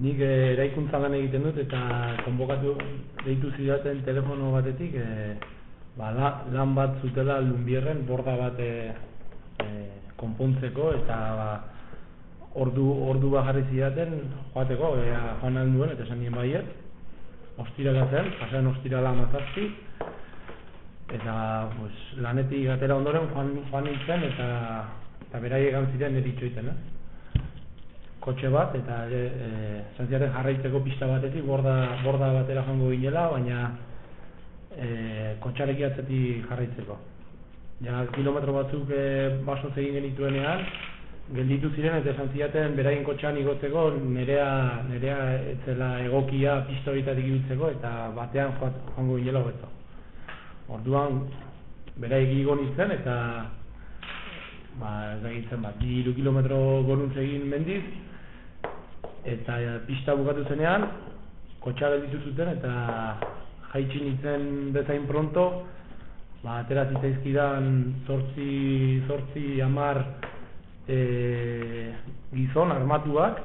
Nik eh, eraikuntza lan egiten dut eta konbokatu deitu zidaten telefono batetik e, ba, la, lan bat zutela lunbierren borda bat e, e, konpontzeko eta ba, ordu, ordu bajarri zidaten joateko, e, joan nahi duen eta esan nien baiet ostirala zen, pasean ostirala amazazpi eta pues, lanetik gatera ondoren joan, joan nintzen eta, eta beraiek ziren eritxoiten, eh? Kotxe bat eta e, e, jarraitzeko pista batetik borda, borda batera joango ginela, baina e, kotxareki atzetik jarraitzeko. Ja, kilometro batzuk e, baso egin genituenean, gelditu ziren eta esan ziaten beraien kotxan igotzeko nerea, nerea etzela egokia pista horitatik ibiltzeko eta batean joango ginela hobeto. Orduan, beraik igo nintzen eta ba, ez da bat, bi kilometro goruntze egin mendiz, eta pista bukatu zenean kotxa gelditu zuten eta jaitsi nintzen bezain pronto ba, atera zitzaizkidan zortzi, zortzi amar e, gizon armatuak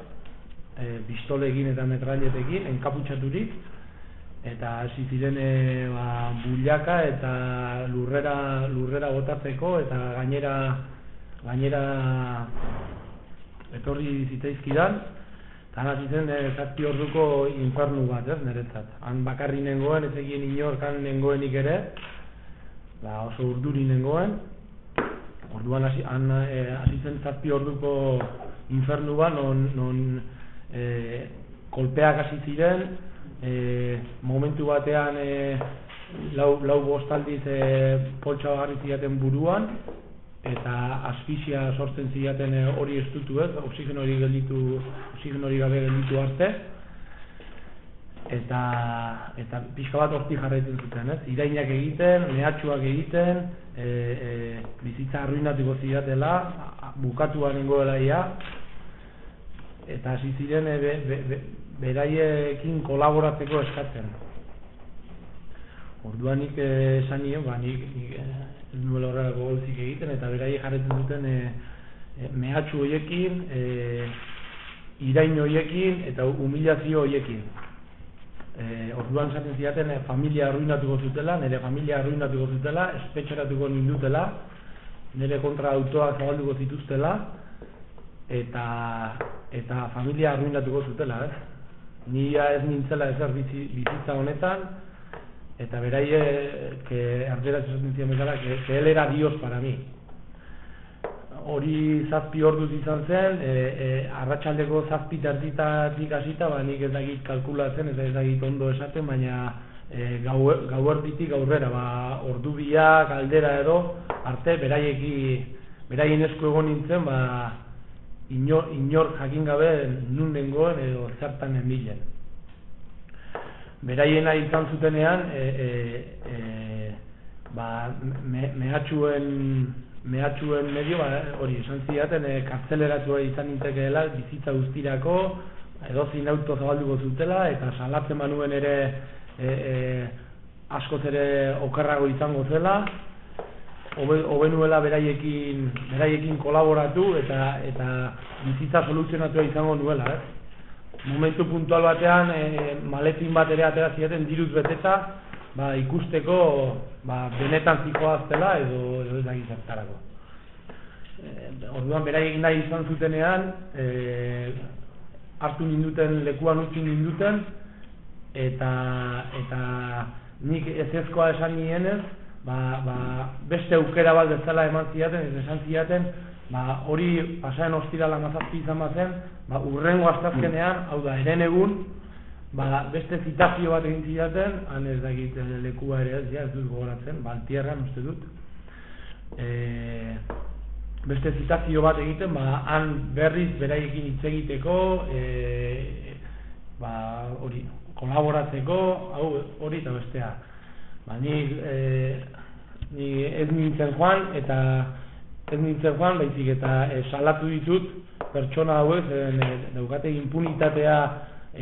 e, pistolekin eta metralletekin enkaputxaturik eta hasi ziren e, ba, bullaka eta lurrera, lurrera botatzeko eta gainera gainera etorri zitzaizkidan Tan hasi zen e, zazpi orduko infernu bat, ez, niretzat. Han bakarri nengoen, ez egin inor kan nengoenik ere, ba, oso urduri nengoen. Orduan hasi, han e, zen zazpi orduko infernu bat, non, non e, kolpeak hasi ziren, e, momentu batean e, lau, lau bostaldiz e, poltsa bagarri buruan, eta asfixia sortzen ziaten eh, hori estutu ez, oxigen hori gelditu, oxigen hori gabe gelditu arte, eta, eta pixka bat horti jarraitzen zuten, ez? Irainak egiten, mehatxuak egiten, e, e, bizitza arruinatuko zidatela, bukatua nengoela ia, eta hasi ziren be, be, be, beraiekin kolaboratzeko eskatzen. Orduan nik esan nio, ba, nik, nik ez nuela horrelako golzik egiten, eta berai jarretzen duten e, e, mehatxu hoiekin, e, irain hoiekin, eta humilazio hoiekin. E, orduan zaten ziaten e, familia arruinatuko zutela, nire familia arruinatuko zutela, espetxeratuko nindutela, nire kontra autoak zabalduko zituztela, eta, eta familia arruinatuko zutela, ez? Nia ez nintzela ezer bizitza honetan, eta beraie que ardera esaten bezala que, que él era Dios para mí. Hori zazpi orduz izan zen e, e, arratsaldeko zazpi tertitatik hasita ba nik ez dakit kalkulatzen ez dakit ondo esaten baina e, gauerditik aurrera ba ordu biak aldera edo arte beraieki beraien esku egon nintzen ba inor, inor jakin gabe nun nengoen edo zertan enbilen beraiena izan zutenean e, e, e, ba, me, mehatxuen mehatxuen medio ba, hori esan zidaten e, kartzeleratua izan nintekeela bizitza guztirako edozin auto zabalduko zutela eta salatzen manuen ere e, e, askoz ere okerrago izango zela hobenuela beraiekin beraiekin kolaboratu eta eta bizitza soluzionatua izango nuela, eh? Momentu puntual batean e, maletin bat ere atera ziaten diruz beteta ba, ikusteko ba, benetan zikoaztela edo, edo ez da gizartarako. E, orduan beraiek nahi izan zutenean e, hartu ninduten lekuan utzi ninduten eta eta nik ez ezkoa esan nienez ba, ba, beste aukera bat bezala eman ziaten ez esan ziaten ba, hori pasaren ostirala mazazpi izan bazen, ba, urrengo astazkenean, hau da, eren egun, ba, beste zitazio bat egin zidaten, han ez dakit eh, lekua ere ez, ja, ez dut gogoratzen, baltierran uste dut, e, beste zitazio bat egiten, ba, han berriz beraiekin hitz egiteko, e, ba, hori, kolaboratzeko, hau, hori eta bestea. Ba, ni, e, ni ez nintzen joan, eta ez nintzen joan, baizik eta e, salatu ditut pertsona hauek, e, daukate impunitatea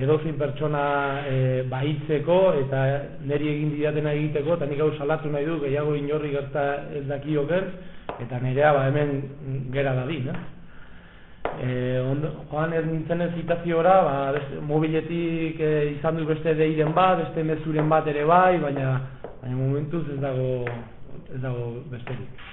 edozin pertsona e, bahitzeko eta neri egin didatena egiteko, eta nik hau salatu nahi du, gehiago inorri gerta ez dakioken, eta nerea ba hemen gera da di, e, ondo, joan ez nintzen ez zitaziora, ba, beste, mobiletik e, izan du beste deiren bat, beste mezuren bat ere bai, baina, baina momentuz ez dago, ez dago besterik.